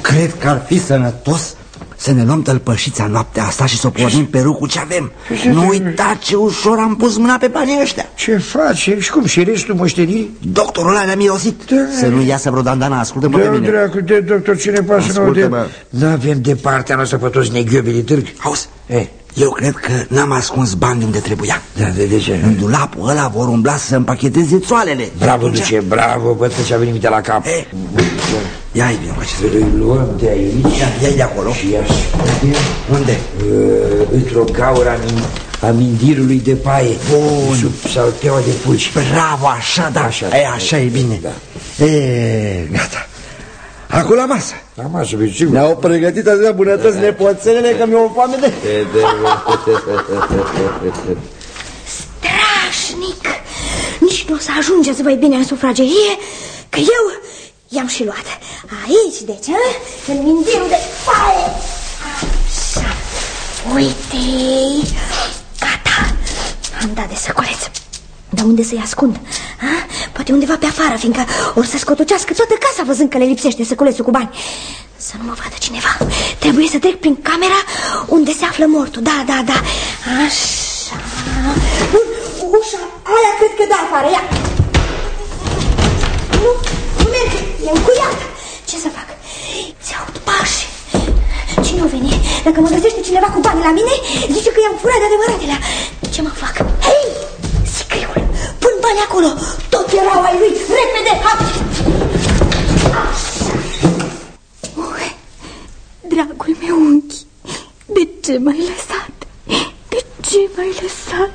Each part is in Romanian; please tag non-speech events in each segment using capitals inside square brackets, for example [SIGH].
Cred că ar fi sănătos să ne luăm tălpășița noaptea asta și să o pornim pe cu ce avem. Nu uita ce ușor am pus mâna pe banii ăștia. Ce faci? Și cum? Și restul moștenirii? Doctorul ăla ne-a mirosit. Da. Să nu iasă vreo dandana, ascultă-mă da, pe mine. dracu, de doctor, cine pasă nouă de... N-avem de partea noastră pe toți neghiobilii târg. Auzi, e, eu cred că n-am ascuns bani unde trebuia. Da, de, de ce? În dulapul ăla vor umbla să împacheteze țoalele. Bravo, duce, bravo, văd că ți-a venit de la cap. E, ia-i bine, Să îi luăm de aici. Ia-i de acolo. Și ia Unde? Uh, într-o gaură a mindirului de paie Bun. Sub salteaua de pulci Bravo, așa, da Așa, e, așa e bine da. E, gata Acum la masă La masă, pe sigur. Ne-au pregătit atâtea bunătăți da. nepoțelele că mi-o foame de... Strașnic! Nici nu o să ajungeți voi bine în sufragerie Că eu i-am și luat. Aici, deci, a? în mindirul de paie Așa. Uite Gata. Am dat de săcoleț dar unde să-i ascund? Ha? Poate undeva pe afară, fiindcă or să scotocească toată casa văzând că le lipsește săculețul cu bani Să nu mă vadă cineva Trebuie să trec prin camera unde se află mortul Da, da, da Așa Bun, ușa aia cred că da afară, ia Nu, nu merge, e încuiată Ce să fac? Se aud pași Cine o veni? Dacă mă găsește cineva cu bani la mine Zice că i-am furat de adevăratele Ce mă fac? Hei! Sicriul! Pun bani acolo! Tot erau ai lui! Repede! Oh, dragul meu unchi, de ce m-ai lăsat? De ce m-ai lăsat?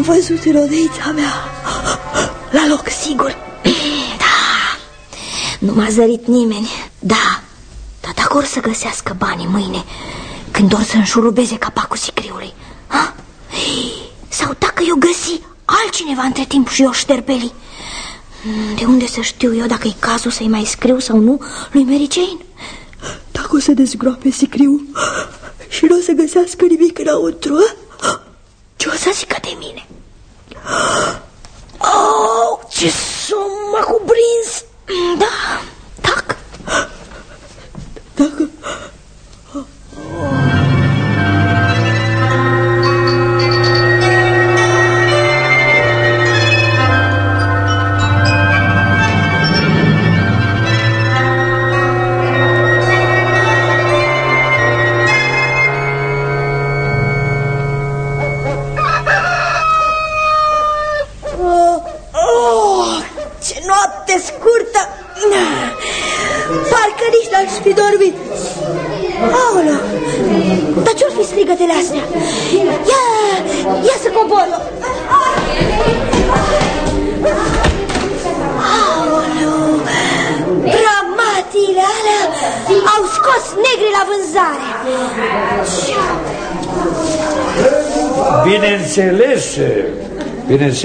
Bine că v-am văzut în odeița mea La loc, sigur [CLEARS THROAT] Da Nu m-a zărit nimeni Da Dar dacă or să găsească banii mâine Când or să înșurubeze capacul sicriului ha? Sau dacă eu găsi altcineva între timp și eu șterbeli De unde să știu eu dacă e cazul să-i mai scriu sau nu lui Mary Jane? Dacă o să dezgroape sicriul și nu o să găsească nimic înăuntru, ce o să zică de mine? Oh, ce sumă cuprins! Da,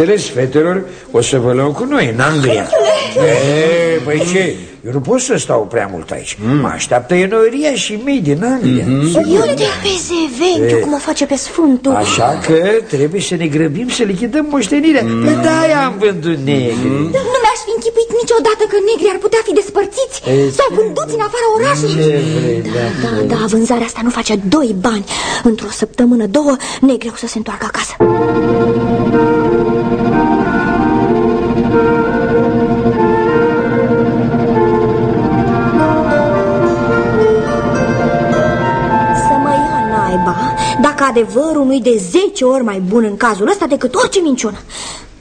bineînțeles, fetelor, o să vă luăm cu noi în Anglia. E, Păi ce, eu nu pot să stau prea mult aici. Mm. Mă așteaptă enoria și mei din Anglia. Mm -hmm. Eu te vezi, Venciu, cum o face pe Sfântul? Așa că trebuie să ne grăbim să lichidăm moștenirea. Mm. Pe de-aia am vândut negri. Mm. Nu mi-aș fi închipuit niciodată că negri ar putea fi despărțiți e, Sau vânduți în afara orașului. vrei, da, da, da, da, vânzarea asta nu face doi bani. Într-o săptămână, două, negri o să se întoarcă acasă. Dacă adevărul nu-i de 10 ori mai bun în cazul ăsta decât orice minciună.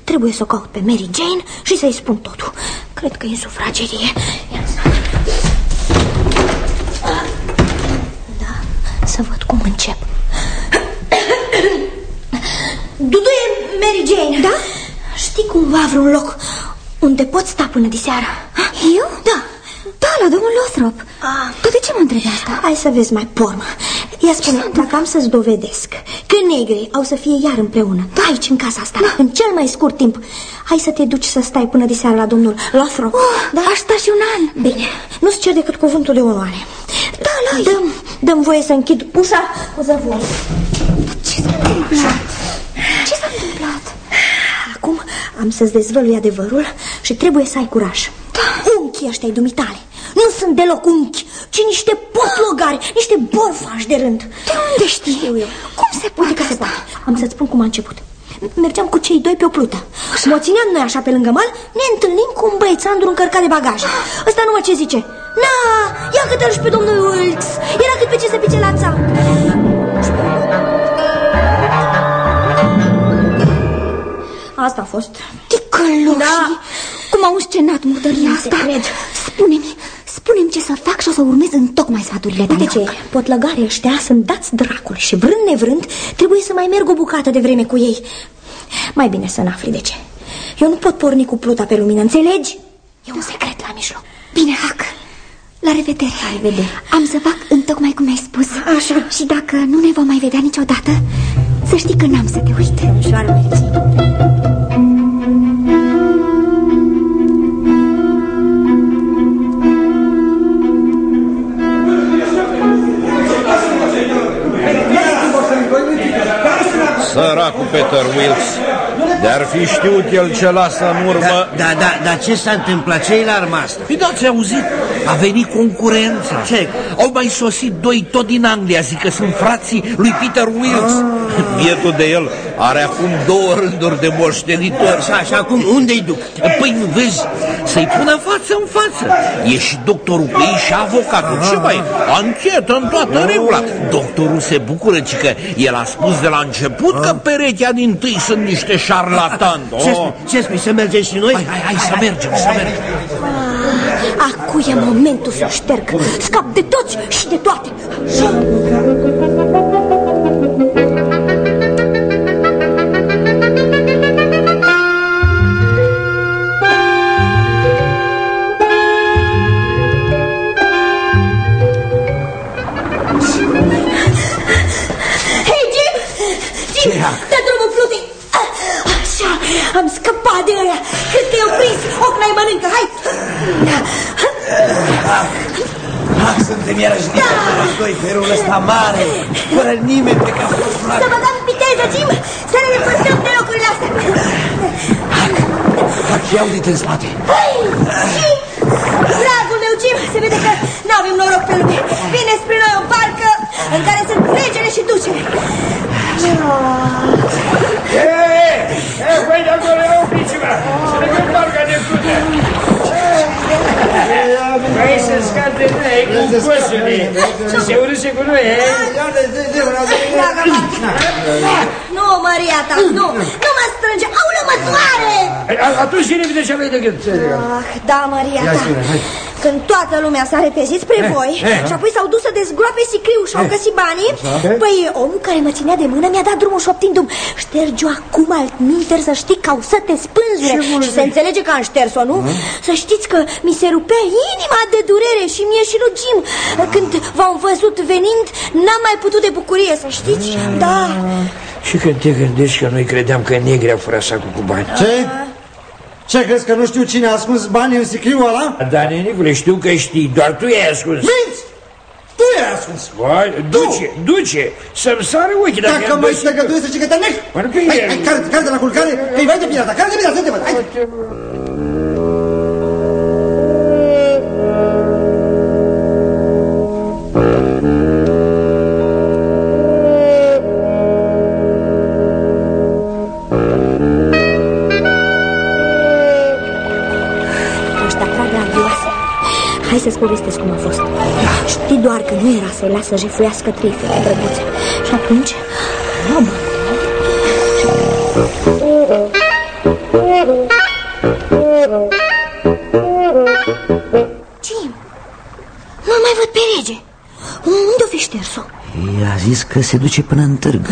Trebuie să o caut pe Mary Jane și să-i spun totul. Cred că e în sufragerie Da, să văd cum încep. Duduie, Mary Jane. Da? Știi cumva vreun loc unde pot sta până diseară? Eu? Da Da, la domnul Lothrop ah. Dar de ce mă întrebi asta? Hai să vezi mai pormă Ia spune, dacă am să-ți dovedesc că negrii au să fie iar împreună, da. aici, în casa asta, da. în cel mai scurt timp, hai să te duci să stai până de seara la domnul Lothrop. Oh, da? Aș sta și un an. Bine, nu-ți cer decât cuvântul de onoare. Da, la Dăm, dăm voie să închid ușa cu zăvor. Ce s-a întâmplat? Ce s-a întâmplat? Acum am să-ți dezvălui adevărul și trebuie să ai curaj. Da. Unchii ăștia dumitale nu sunt deloc unchi, ci niște potlogari, niște borfași de rând. De unde știi? Știu eu. Cum se poate Uite că se asta? poate. Am să-ți spun cum a început. Mergeam cu cei doi pe o plută. Mă țineam noi așa pe lângă mal, ne întâlnim cu un băiețandru încărcat de bagaje. Ăsta numai ce zice. Na, ia cât și pe domnul Wilkes. Era cât pe ce se pice la țap. Asta a fost. Ticăloși! Da. Cum au scenat murdăria Nu asta? te cred. Spune-mi, spune-mi ce să fac și o să urmez în tocmai sfaturile tale. Uite ce, potlăgarii ăștia sunt dați dracului și vrând nevrând trebuie să mai merg o bucată de vreme cu ei. Mai bine să n-afli de ce. Eu nu pot porni cu pluta pe lumină, înțelegi? E un secret la mijloc. Bine, Hac. La revedere. La revedere. Am să fac în tocmai cum ai spus. Așa. Și dacă nu ne vom mai vedea niciodată, să știi că n-am să te uit. Domnișoară Mereții. Săracul Peter Wilkes De-ar fi știut el ce lasă în urmă Da, da, da, dar ce s-a întâmplat? Ce-i la arma asta? Păi da, ți auzit? A venit concurența. Ce? Au mai sosit doi tot din Anglia, zic că sunt frații lui Peter Wilkes. Bietul de el are acum două rânduri de moștenitori. Așa, și acum unde-i duc? Păi nu vezi, să-i pună față în față. E și doctorul pe ei și avocatul. Ce mai? Anchetă în toată regula. Doctorul se bucură, ci că el a spus de la început că perechea din tâi sunt niște șarlatani. Ce Oh. spui? Ce spui? Să mergem și noi? Hai, hai, hai, să mergem, să mergem. Acum e momentul să șterg. Scap de toți și de toate. Hei, am scăpat de ăia. Cred că i-au prins. Oc, n-ai mănâncă, hai! Ah, suntem iarăși da. doi pe râul ăsta mare, fără nimeni pe capul Să vă dăm viteză, Jim! Să ne depărtăm de locurile astea! Fac și audit în spate. Hai! Jim! Dragul meu, Jim, se vede că n-avem noroc pe lume. Vine spre noi o barcă în care sunt regele și ducele. Hei, hei, voi Vrei să scapi de noi cu coșule și se urâse cu noi, eh? Dragă barcă! Nu, Maria ta, nu! Nu mă strânge! Aulă, mă doare! A- Atunci zi repede ce aveai de gând. Ah, da, Maria ta. Când toată lumea s-a repezit spre voi și apoi s-au dus să dezgroape sicriul și au găsit banii, păi omul care mă ținea de mână mi-a dat drumul șoptindu-mi Șterge-o acum altminter să știi că au să te spânzure. Și se înțelege că am șters-o, nu? Să știți că mi se rupea inima de durere și mie și lui Jim. Când v-am văzut venind, n-am mai putut de bucurie, să știți? Da, Și când te gândești că noi credeam că negri au furat sacul cu bani. Ce? Ce crezi că nu știu cine a ascuns banii în sicriul ăla? Da, nenicule, știu că știi, doar tu i-ai ascuns. Minți! Tu i-ai ascuns! Vai, duce, duce, să-mi sară ochii dacă Dacă am mai găsit- stăgăduie să zici că te nec! Mă, nu că Hai, e- hai, care, care de la culcare? Că-i vai de pirata, care de pirata, să te văd, hai! Să-ți povestesc cum a fost. Știi doar că nu era să-i lasă jefuiască trei fete drăguțe. Și atunci, mă, Jim, nu mai văd pe rege. Unde o fi șters-o? I-a zis că se duce până în târg.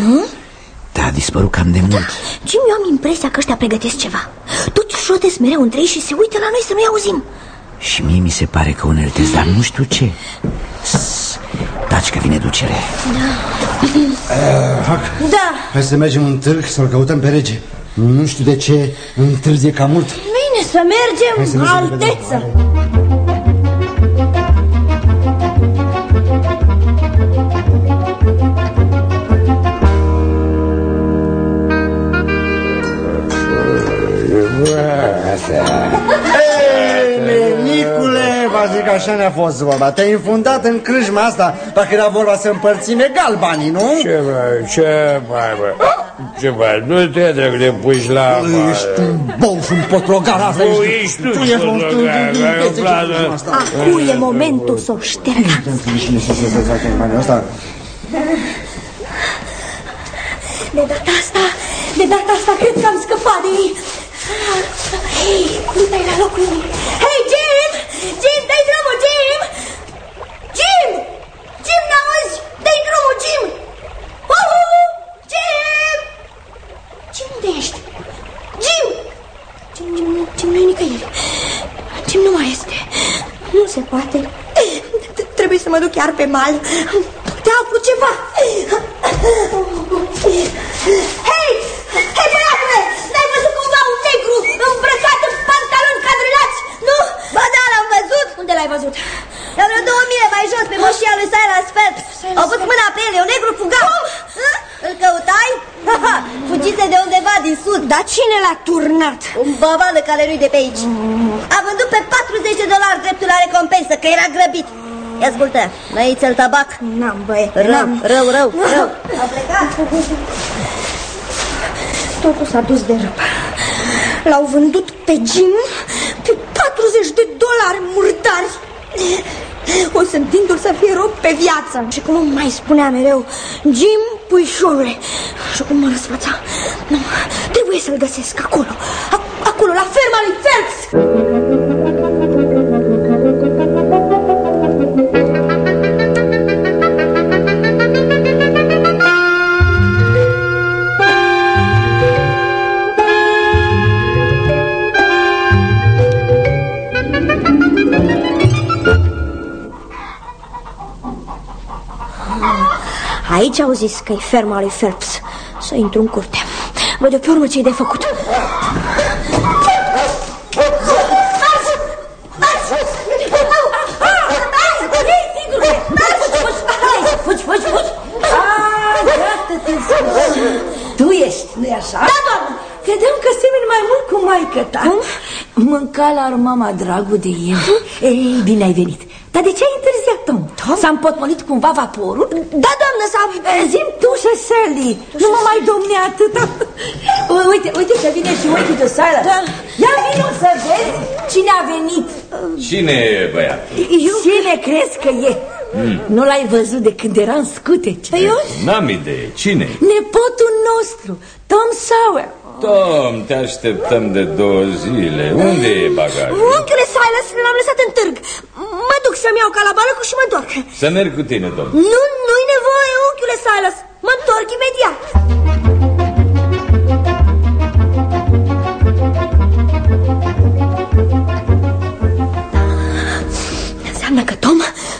Da, a dispărut cam de mult. Jim, eu am impresia că ăștia pregătesc ceva. Toți șotesc mereu între ei și se uită la noi să nu-i auzim. Și mie mi se pare că uneltesc, dar nu știu ce. taci că vine ducere. Da, Hai să mergem în târg să-l căutăm pe rege. Nu știu de ce întârzie cam mult. Bine să mergem, Hai să mergem repede. alteță. Ei, nenicule, vă zic așa ne-a fost vorba Te-ai infundat în crâșma asta Dacă era vorba să împărțim egal banii, nu? Ce mai, ce mai, bă? Ce mai, nu te trebuie de puși la... Ești un bou și un potrogar asta Nu, ești tu, Tu ești un potrogar, ai o plană. Acum e momentul să o șterg Asta De data asta, de data asta cred că am scăpat de ei Hei, uite-i la locul lui Hei, Jim! Jim, dai drumul, Jim! Jim! Jim, n-auzi? Dai drumul, Jim! Uhu! Jim! Jim, unde ești? Jim! Jim, Jim, nu- Jim nu e nicăieri Jim nu mai este Nu se poate Trebuie să mă duc chiar pe mal Poate aflu ceva Hei! Hei, băiatule! N-ai văzut cumva un negru îmbrăcat în pantaloni cadrelați? Nu? Ba da, l-am văzut! Unde l-ai văzut? La vreo două mile mai jos, pe moșia lui Silas Phelps. Au pus mâna pe el, e un negru fugat. Hă? Îl căutai? Ha, Fugise de undeva din sud. Dar cine l-a turnat? Un bavan de care nu de pe aici. A vândut pe 40 de dolari dreptul la recompensă, că era grăbit. Ia ascultă, măiți-l tabac. N-am, băie. Rău, rău, rău, rău. A plecat. Totul s-a dus de rău. L-au vândut pe Jim pe 40 de dolari murdari. O să întindul să fie rob pe viață. Și cum îmi mai spunea mereu, Jim puișorule. Și cum mă răsfăța. Nu, trebuie să-l găsesc acolo. A- acolo, la ferma lui Phelps. Zis că e ferma lui Phelps. Să intru în curte. Văd pe urmă ce-i de făcut. Fugi, fugi, fugi! Tu ești, nu-i așa? Da, doamnă! Credeam că semeni mai mult cu maică ta. Cum? Mânca la mama dragul de el. Ei, bine ai venit. Dar de ce ai întârziat, Tom? Tom? S-a împotmolit cumva vaporul? Da, doamnă, s-a... Zim tu și Sally, nu mă mai domne atâta. [LAUGHS] Uite, uite că vine și Wakey de Silas. Da. Ia vino să vezi cine a venit. Cine e băiat? Cine crezi că e? Nu l-ai văzut de când era în scuteci. Păi eu? N-am idee. cine Nepotul nostru, Tom Sawyer. Tom, te așteptăm de două zile. Unde e bagajul? Unchiule Silas, l-am lăsat în târg. Mă duc să-mi iau calabalăcul și mă întorc. Să merg cu tine, Tom. Nu, nu-i nevoie, unchiule Silas. Mă întorc imediat.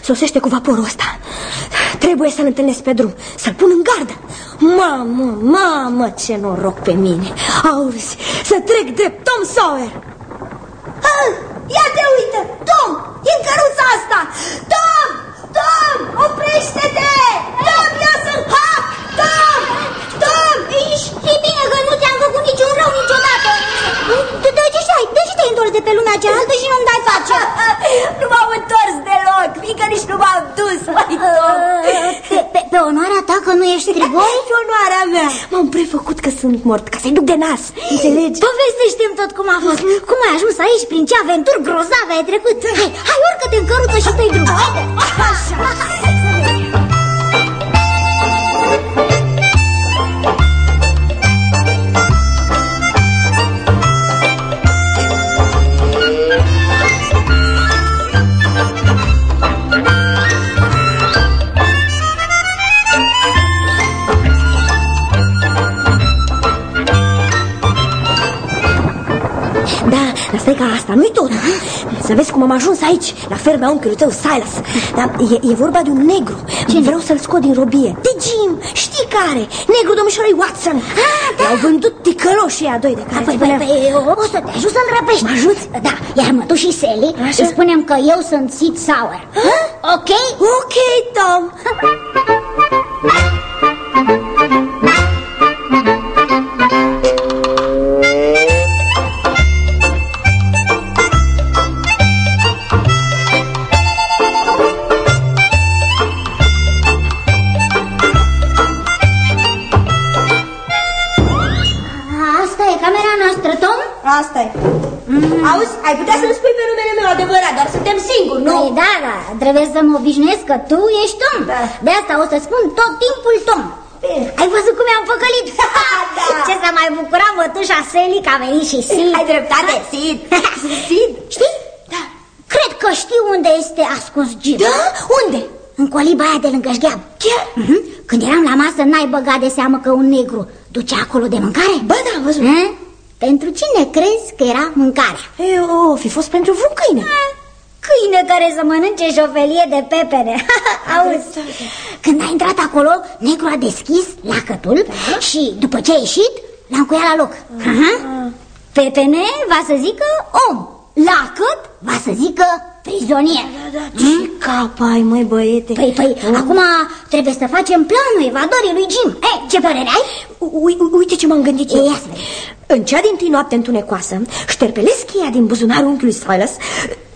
Sosește cu vaporul ăsta. Trebuie să-l întâlnesc pe drum, să-l pun în gardă. Mamă, mamă, ce noroc pe mine. Auzi, să trec drept Tom Sawyer. Ah, ia te uită, Tom, e în căruța asta. Tom, Tom, oprește-te. Tom, ia să-l hac. Tom, Tom. Și bine că nu ți-am făcut niciun rău niciodată. De, de ce ai? De ce te-ai întors de pe lumea cealaltă și nu-mi dai face? nu m-am întors deloc, fiindcă nici nu m-am dus, mai Tom. Pe, pe, pe onoarea ta că nu ești triboi? Pe onoarea mea. M-am prefăcut că sunt mort, ca să-i duc de nas, înțelegi? Povestește-mi tot cum a fost. Cum ai ajuns aici, prin ce aventuri grozave ai trecut. Hai, hai urcă-te în căruță și dă-i drum. Haide. Așa. Dar stai că asta nu-i tot Să vezi cum am ajuns aici, la ferma unchiului tău, Silas. Dar e, e vorba de un negru. Cine? Vreau să-l scot din robie. De Jim, știi care? Negru domnișoarei Watson. Ah, da. L-au vândut ticăloșii a doi de care Păi, te păi, spuneam. păi, o, o să te ajut să-l răpești Mă ajuți? Da, iar mă tu și Sally Așa. Îi spunem că eu sunt Sid Sauer Ok? Ok, Tom. Trebuie să mă obișnuiesc că tu ești Tom Da. De asta o să spun tot timpul Tom Bine. Ai văzut cum i-am păcălit? [LAUGHS] Da. Ce s-a mai bucurat mătușa Sally că a venit și Sid Ai dreptate, Sid. [LAUGHS] Sid? Știi? Da. Cred că știu unde este ascuns Jim Da? Unde? În coliba aia de lângă șgheab Chiar? Mhm. Când eram la masă, n-ai băgat de seamă că un negru ducea acolo de mâncare? Bă, da, am văzut. Eh? Pentru cine crezi că era mâncarea? E, o, fi fost pentru vreun câine. Ah, Câine care să mănânce șofelie de pepene. [LAUGHS] Auzi Când a intrat acolo, negru a deschis lacătul Și după ce a ieșit, l-a încuiat la loc. Aha. Pepene va să zică om. Lacăt va să zică prizonier Da, ce cap ai, măi, băiete. Păi, păi, acum trebuie să facem planul evadorii lui Jim Eh, ce părere ai? Ui, ui, uite ce m-am gândit eu. Ia să vedem. În cea din tâi noapte întunecoasă, șterpelesc cheia din buzunarul unchiului Silas,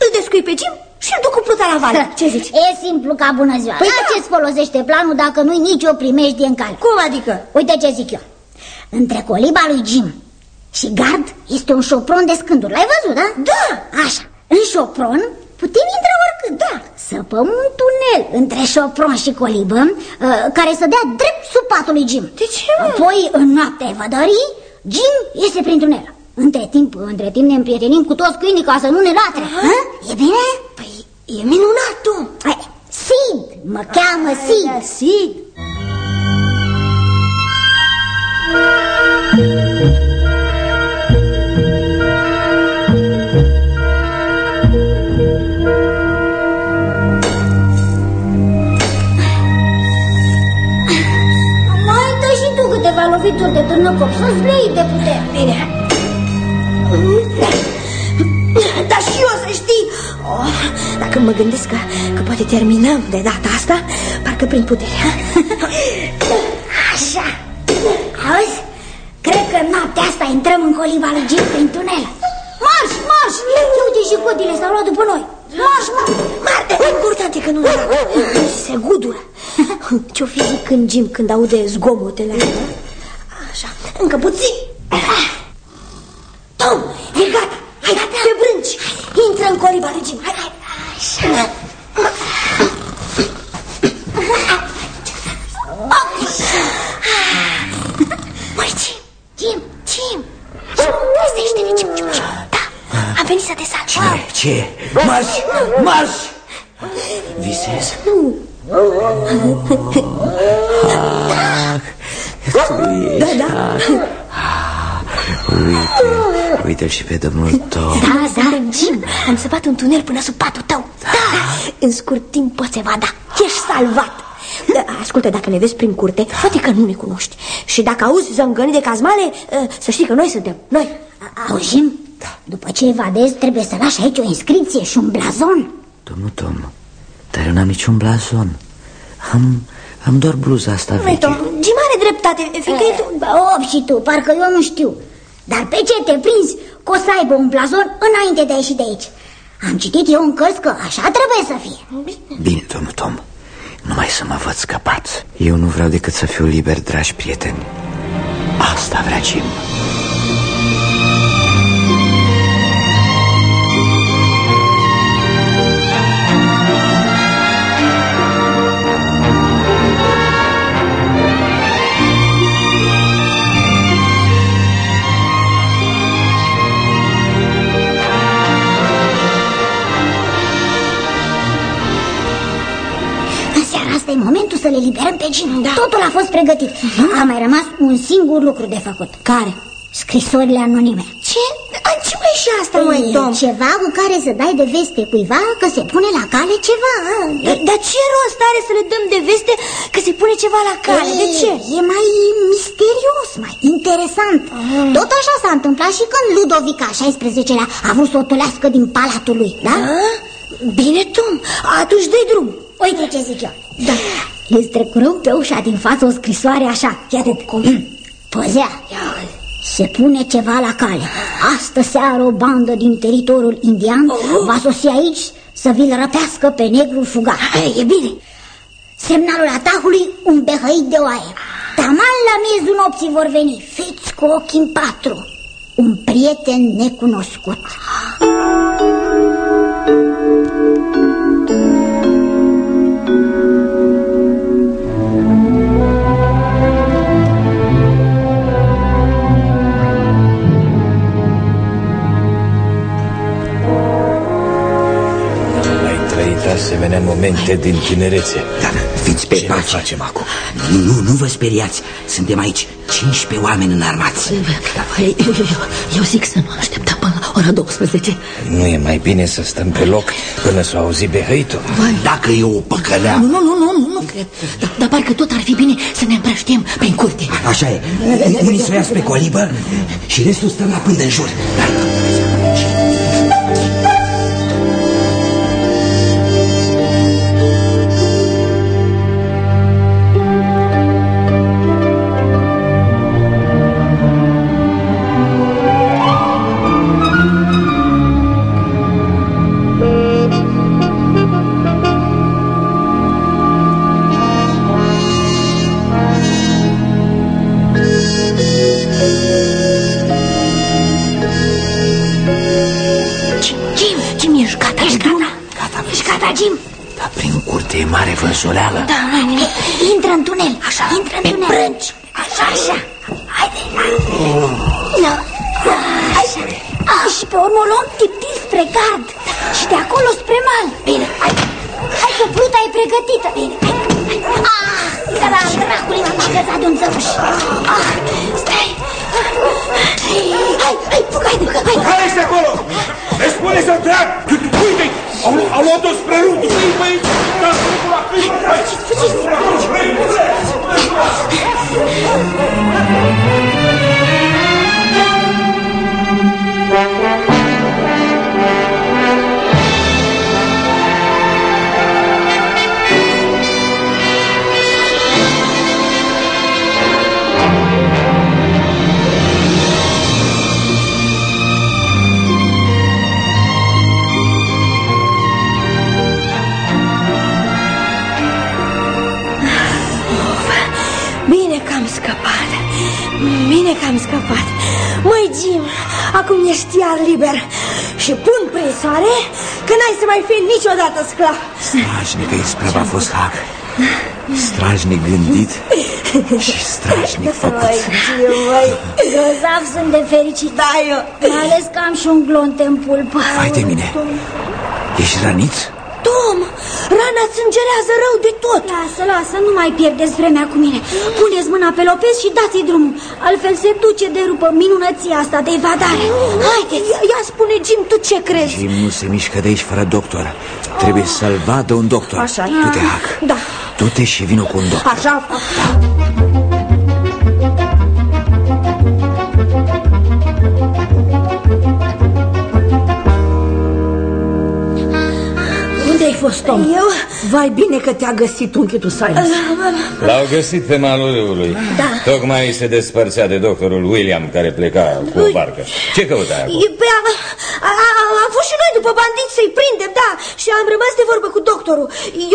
îl descui pe Jim și îl duc cu pluta la vale. [LAUGHS] Ce zici? E simplu ca bună ziua Păi La da. ce-ți folosește planul dacă nu-i nicio primejdie în cale? Cum adică? Uite ce zic eu. Între coliba lui Jim și gard este un șopron de scânduri. L-ai văzut, da? Da. Așa. În șopron putem intra oricât, da. Săpăm un tunel între șopron și colibă uh, care să dea drept sub patul lui Jim. De ce, mă? Apoi, în noaptea evadării, Jim iese prin tunel. Între timp, între timp ne împrietenim cu toți câinii ca să nu ne latre. Ha? E bine? Păi, e minunat, tu. Hai, Sid, mă cheamă Sid. Da, Sid. Mai de târnăcop să-ți lei de putere. Bine. Dar și eu să știi oh, Dacă mă gândesc că, că poate terminăm de data asta Parcă prin putere ha? Așa. Auzi? Cred că noaptea asta intrăm în coliba lui Jim prin tunel. Marș, marș! Uite și codile s-au luat după noi. Marș, marș! Marte, important e că nu se gudură Ce-o fi zicând Jim când aude zgomotele astea? Așa, încă puțin. Tom, e gata, hai, pe brânci. Intră în coliba lui Jim, hai, hai Așa Măi, Jim, Jim, Jim Trezește-te, Jim, Jim, Jim Da, am venit să te salvăm. Ce? Marș! Marș! Visez? Nu. Da, da Uite, uite și pe domnul tău. Da, da, Jim, am săpat un tunel până sub patul tău Da, în scurt timp poți evada Ești salvat da, Ascultă, dacă ne vezi prin curte, poate că nu ne cunoști Și dacă auzi zângănii de cazmale, ă, să știi că noi suntem, noi Auzim? Da. După ce evadezi, trebuie să lași aici o inscripție și un blazon. Domnul Tom, dar eu n-am niciun blazon. Am, am doar bluza asta Măi, veche. Tom, Jim are dreptate, fiindcă e tu Bă, op și tu, parcă eu nu știu. Dar pe ce te prinzi că o să aibă un blazon înainte de a ieși de aici? Am citit eu în cărți că așa trebuie să fie. Bine, domnul Tom, numai să mă văd scăpat. Eu nu vreau decât să fiu liber, dragi prieteni. Asta vrea Jim. În seara asta e momentul să le liberăm pe Jim. Da. Totul a fost pregătit. A mai rămas un singur lucru de făcut. Care? Scrisorile anonime. Ce? ce? Ce mai și asta, mai Tom? Ceva cu care să dai de veste cuiva că se pune la cale ceva Dar, dar ce rost are să le dăm de veste că se pune ceva la cale? De ce? E mai misterios, mai interesant ah. Tot așa s-a întâmplat și când Ludovica 16-lea a vrut să o tolească din palatul lui, da? Ah? Bine, Tom, atunci dă drum Uite ce zic eu. Da. Îți trecurăm pe ușa din față o scrisoare așa. Ia de cum? Păzea. Ia se pune ceva la cale. Astă seară o bandă din teritoriul indian oh. Va sosi aici să vi-l răpească pe negrul fugar E bine. Semnalul atacului un behăit de oaie. Taman la miezul nopții vor veni. Fiți cu ochii în patru. Un prieten necunoscut asemenea momente din tinerețe. Da, fiți pe Ce pace. facem acum? Nu, nu, nu vă speriați. Suntem aici 15 oameni înarmați. Eu, eu, eu zic să nu așteptăm până la ora 12. Nu e mai bine să stăm pe loc până să auzi behăitul? Dacă e o păcălea... Nu, nu, nu, nu, nu cred. Dar, dar parcă tot ar fi bine să ne împrăștiem prin curte. Așa e. Unii să o ia spre colibă și restul stăm la pândă în jur. În tunel Așa, Intră mai fii niciodată sclav Strașnică isprava a fost hac. Strajnic gândit și strajnic făcut. Măi, Jim, măi Grozav sunt de fericit Da, eu Mai ales că am și un glonte în pulpă Hai de mine. Ești rănit? Tom, rana sângerează rău de tot Lasă, lasă, nu mai pierdeți vremea cu mine Puneți mâna pe Lopez și dați-i drumul Altfel se duce de rupă minunăția asta de evadare Haideți, ia, ia spune, Jim, tu ce crezi? Jim nu se mișcă de aici fără doctor. Trebuie să-l vadă un doctor. Așa e. Du-te, Hac. Da. Du-te și vină cu un doctor. Așa Unde fost, Tom? Eu? Vai bine că te-a găsit unchiul tu, Silas. L-au găsit pe malul râului. Da. Tocmai se despărțea de doctorul William, care pleca cu o barcă. Ce căutai acolo? E, Păi, a, a, a, am fost și noi după bandiți să-i prindem, da Și am rămas de vorbă cu doctorul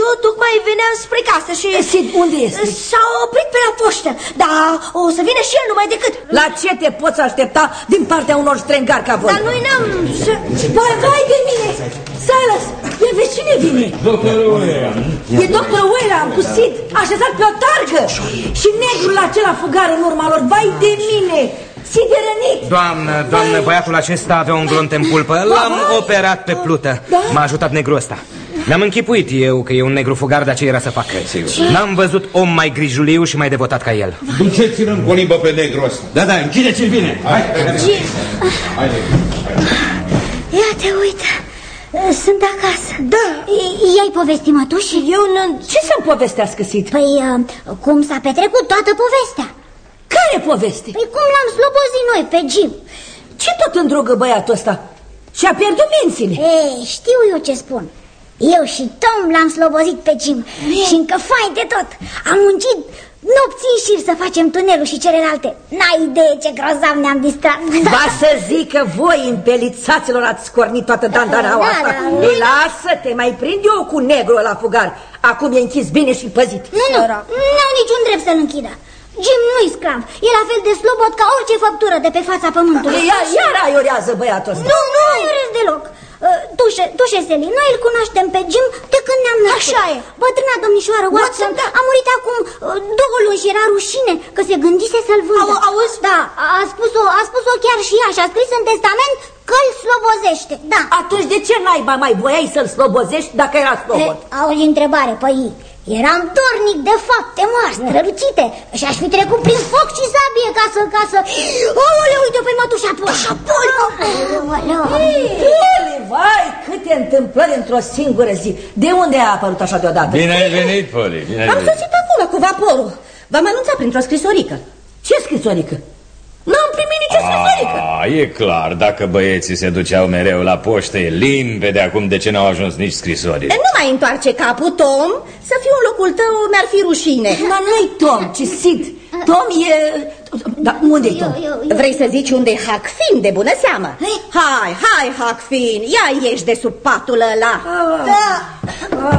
Eu tocmai veneam spre casă și... Sid, unde este? S-a oprit pe la poștă Da, o să vină și el numai decât La ce te poți aștepta din partea unor strengari ca voi? Dar noi n-am... să- Vai, vai de mine! Silas, ia vezi cine vine? Doctorul William. E doctor Wayland cu Sid, așezat pe o targă Și negrul acela fugar în urma lor, vai de mine! Sid e rănit! Doamnă, doamnă, băiatul acesta avea un glonț în pulpă L-am operat pe plută Da? M-a ajutat negru ăsta Mi-am închipuit eu că e un negru fugar, de aceea era să facă. N-am văzut om mai grijuliu și mai devotat ca el. Duceți-l în colimbă pe negru ăsta. Da, da, închideți-l bine. Hai, Jim. Ia te uite. Sunt acasă. Da. I-ai povestit mătuși? Eu nu... Ce să-mi povestească, Sid? Păi, uh, cum s-a petrecut toată povestea? Care poveste? Păi cum l-am slobozit noi pe Jim? Ce tot îndrogă băiatul ăsta? Și-a pierdut mințile. Ei, știu eu ce spun. Eu și Tom l-am slobozit pe Jim și încă fain de tot. Am muncit nopți în șir să facem tunelul și celelalte. N-ai idee ce grozav ne-am distrat. Va [LAUGHS] să zic că voi, împelițaților, ați scornit toată dandanaua Da, asta. da, nu- Ei, lasă, te mai prind eu cu negru la fugar. Acum e închis bine și păzit. Nu, nu, nu au niciun drept să-l închidă. Jim nu-i sclav, e la fel de slobot ca orice făptură de pe fața pământului. Iar, iar aiorează băiatul ăsta. Nu, nu aiurez deloc. Uh, Dușe, dușe Seli, noi îl cunoaștem pe Jim de când ne-am născut. Așa e. Bătrâna domnișoară Watson da. a murit acum uh, două luni și era rușine că se gândise să-l vândă. Au- auzi? Da, a, a spus-o a spus chiar și ea și a scris în testament că îl slobozește. Da. Atunci de ce naiba mai voiai să-l slobozești dacă era slobod? E, Auzi întrebare, păi Eram dornic de fapte mari, strălucite Și aș fi trecut prin foc și sabie ca să... Ca să... Aoleu, uite pe mătușa Pol Pol Aoleu Ele, vai, câte întâmplări într-o singură zi. De unde a apărut așa deodată? Bine ai venit, Poli, bine ai Am venit. sosit acum cu vaporul. V-am anunțat printr-o scrisorică. Ce scrisorică? N-am primit nicio scrisorică. A, e clar, dacă băieții se duceau mereu la poștă, e limpede acum de ce n-au ajuns nici scrisori. Nu mai întoarce capul, Tom, să fiu în locul tău mi-ar fi rușine. Dar nu-i Tom, ci Sid. Tom e... Dar unde e Tom? Vrei să zici unde e Hackfin, de bună seamă? Hai, hai, Hackfin, ia ieși de sub patul ăla. Da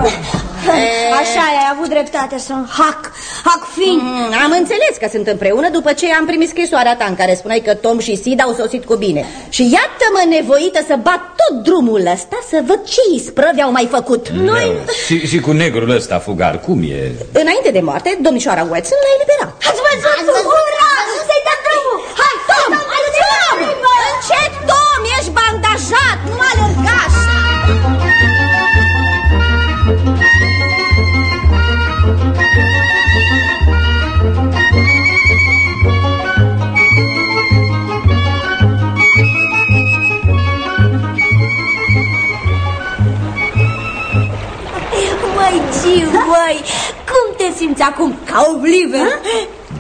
Așa [LAUGHS] e, ai avut dreptate, sunt hack, hack fin Mm, am înțeles că sunt împreună după ce am primit scrisoarea ta în care spuneai că Tom și Sid au sosit cu bine. Și iată-mă nevoită să bat tot drumul ăsta să văd ce isprăvi au mai făcut. Noi... Și, și cu negrul ăsta fugar, cum e? Înainte de moarte, domnișoara Watson l-a eliberat. Ați văzut? Ați văzut? Ura! Să-i dăm drumul! Hai, Tom, Tom, încet, Tom, ești bandajat, nu te simți acum? Ca o bliver?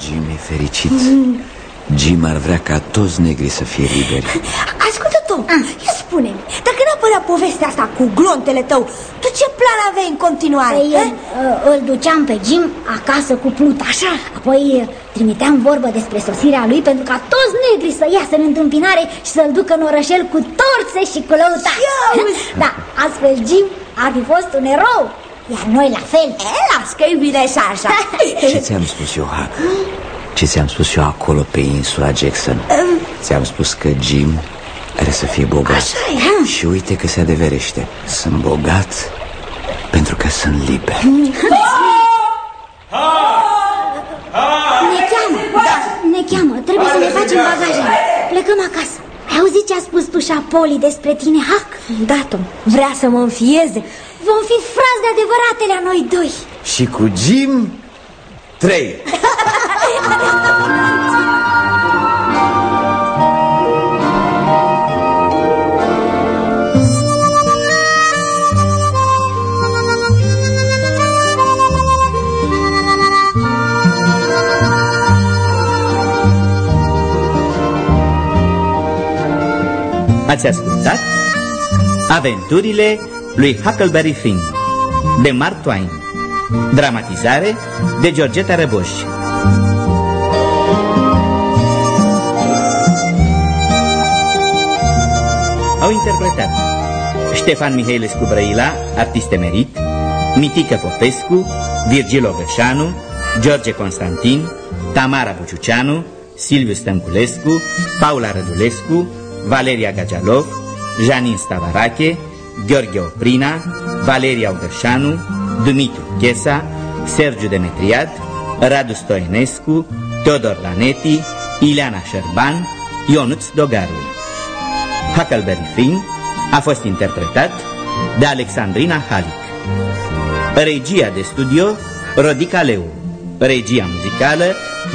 Jim e fericit. Jim ar vrea ca toți negrii să fie liberi. Ascultă, Tom, ia spune-mi, dacă n-apărea povestea asta cu glontele tău, tu ce plan aveai în continuare? Păi, eh? uh, îl duceam pe Jim acasă cu pluta Așa Apoi uh, trimiteam vorbă despre sosirea lui Pentru ca toți negrii să iasă în întâmpinare Și să-l ducă în orășel cu torțe și cu lăutați [LAUGHS] Da, astfel Jim ar fi fost un erou Iar noi la fel. E, las că e bine și așa. [LAUGHS] Ce ți-am spus eu, Huck? Ce ți-am spus eu acolo pe insula Jackson? Ți-am spus că Jim are să fie bogat. Așa e. Și uite că se adeverește. Sunt bogat pentru că sunt liber. Ne cheamă, da, ne cheamă. Trebuie să ne facem bagajele Plecăm acasă Ai auzit ce a spus tu și Apoli despre tine, Hac? Da, Tom, vrea să mă înfieze. Vom fi frați de adevăratele a noi doi. Și cu Jim Trei [LAUGHS] Ați ascultat Aventurile lui Huckleberry Finn de Mark Twain. Dramatizare de Georgeta Răboș Au interpretat Ștefan Mihailescu Brăila, artist emerit Mitică Popescu, Virgil Ogășanu, George Constantin, Tamara Buciuceanu, Silviu Stănculescu, Paula Rădulescu, Valeria Gagialov, Janin Stavarache, Gheorghe Oprina, Valeria Ogășanu, Dumitru Chesa, Sergiu Demetriad, Radu Stoenescu, Teodor Laneti, Ileana Șerban, Ionuț Dogaru. Huckleberry Finn a fost interpretat de Alexandrina Halic. Regia de studio Rodica Leu Regia muzicală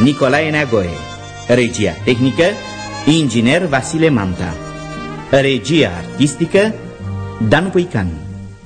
Nicolae Neagoe Regia tehnică Inginer Vasile Manta Regia artistică Dan Puican